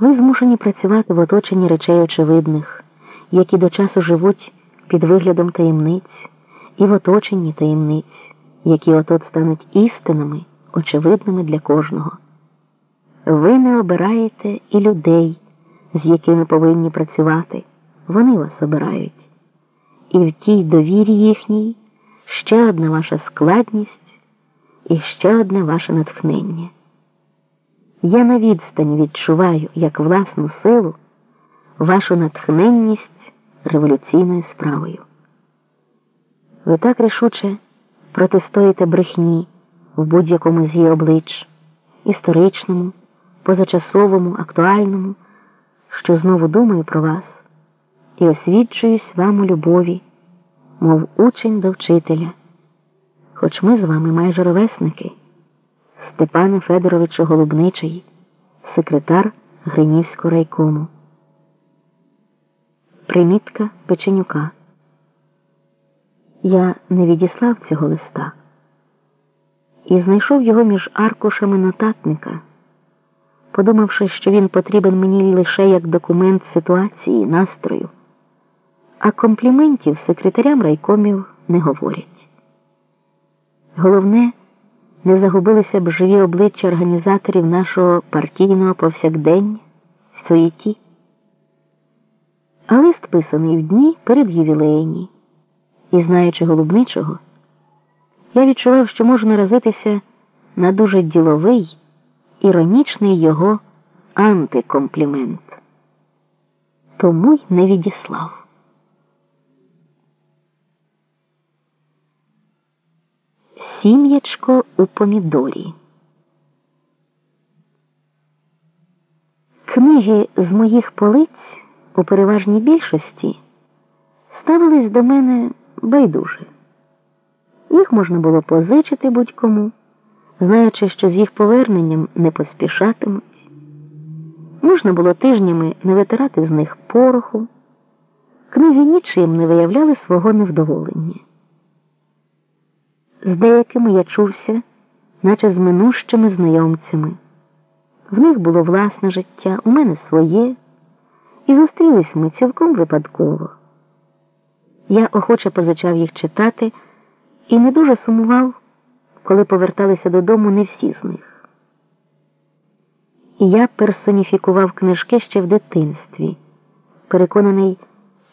Ви змушені працювати в оточенні речей очевидних, які до часу живуть під виглядом таємниць, і в оточенні таємниць, які отот стануть істинами, очевидними для кожного. Ви не обираєте і людей, з якими повинні працювати, вони вас обирають. І в тій довірі їхній ще одна ваша складність і ще одне ваше натхнення. Я на відстані відчуваю як власну силу, вашу натхненність революційною справою. Ви так рішуче протистоїте брехні в будь-якому з її облич, історичному, позачасовому, актуальному, що знову думаю про вас і освідчуюсь вам у любові, мов учень до вчителя, хоч ми з вами майже ровесники. Степана Федоровича Голубничий, секретар Гринівського райкому. Примітка Печенюка. Я не відіслав цього листа і знайшов його між аркушами нотатника, подумавши, що він потрібен мені лише як документ ситуації, настрою, а компліментів секретарям райкомів не говорять. Головне не загубилися б живі обличчя організаторів нашого партійного повсякдення в суєті. А лист писаний в дні перед ювілейні. І, знаючи голубничого, я відчував, що можу наразитися на дуже діловий, іронічний його антикомплімент. Тому й не відіслав. Сім'ячко у помідорі. Книги з моїх полиць у переважній більшості ставились до мене байдуже. Їх можна було позичити будь-кому, знаючи, що з їх поверненням не поспішатимуть. Можна було тижнями не витирати з них пороху. Книги нічим не виявляли свого невдоволення. З деякими я чувся, наче з минущими знайомцями. В них було власне життя, у мене своє, і зустрілись ми цілком випадково. Я охоче позичав їх читати і не дуже сумував, коли поверталися додому не всі з них. Я персоніфікував книжки ще в дитинстві, переконаний,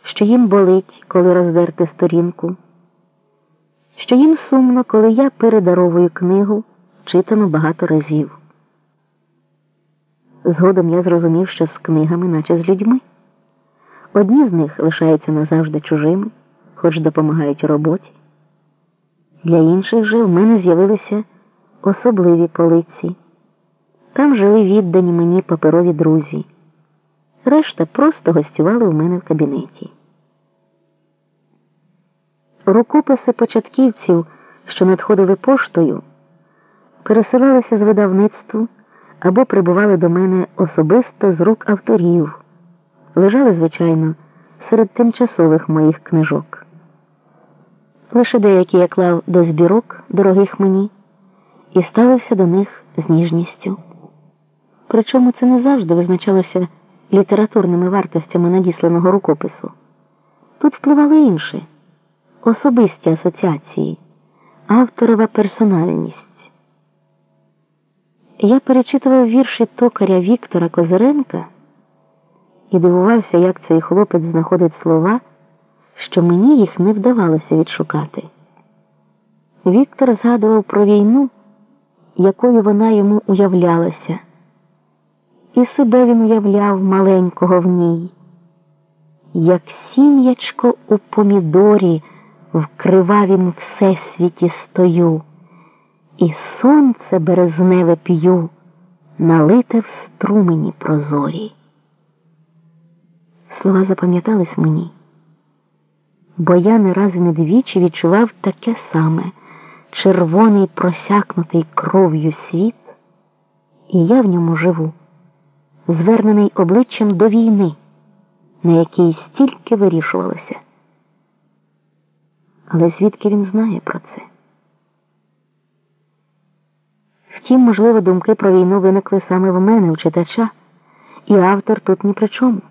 що їм болить, коли роздерти сторінку що їм сумно, коли я передаровую книгу, читану багато разів. Згодом я зрозумів, що з книгами, наче з людьми. Одні з них лишаються назавжди чужими, хоч допомагають роботі. Для інших же в мене з'явилися особливі полиці. Там жили віддані мені паперові друзі. Решта просто гостювали у мене в кабінеті. Рукописи початківців, що надходили поштою, пересилалися з видавництву або прибували до мене особисто з рук авторів, лежали, звичайно, серед тимчасових моїх книжок. Лише деякі я клав до збірок, дорогих мені, і ставився до них з ніжністю. Причому це не завжди визначалося літературними вартостями надісланого рукопису. Тут впливали інші особисті асоціації, авторова персональність. Я перечитував вірші токаря Віктора Козиренка і дивувався, як цей хлопець знаходить слова, що мені їх не вдавалося відшукати. Віктор згадував про війну, якою вона йому уявлялася, і себе він уявляв маленького в ній, як сім'ячко у помідорі в кривавім всесвіті стою, і сонце березневе п'ю, налите в струмені прозорі. Слова запам'ятались мені, бо я не раз і не двічі відчував таке саме червоний просякнутий кров'ю світ, і я в ньому живу, звернений обличчям до війни, на якій стільки вирішувалося. Але звідки він знає про це? Втім, можливо, думки про війну виникли саме в мене, у читача, і автор тут ні при чому.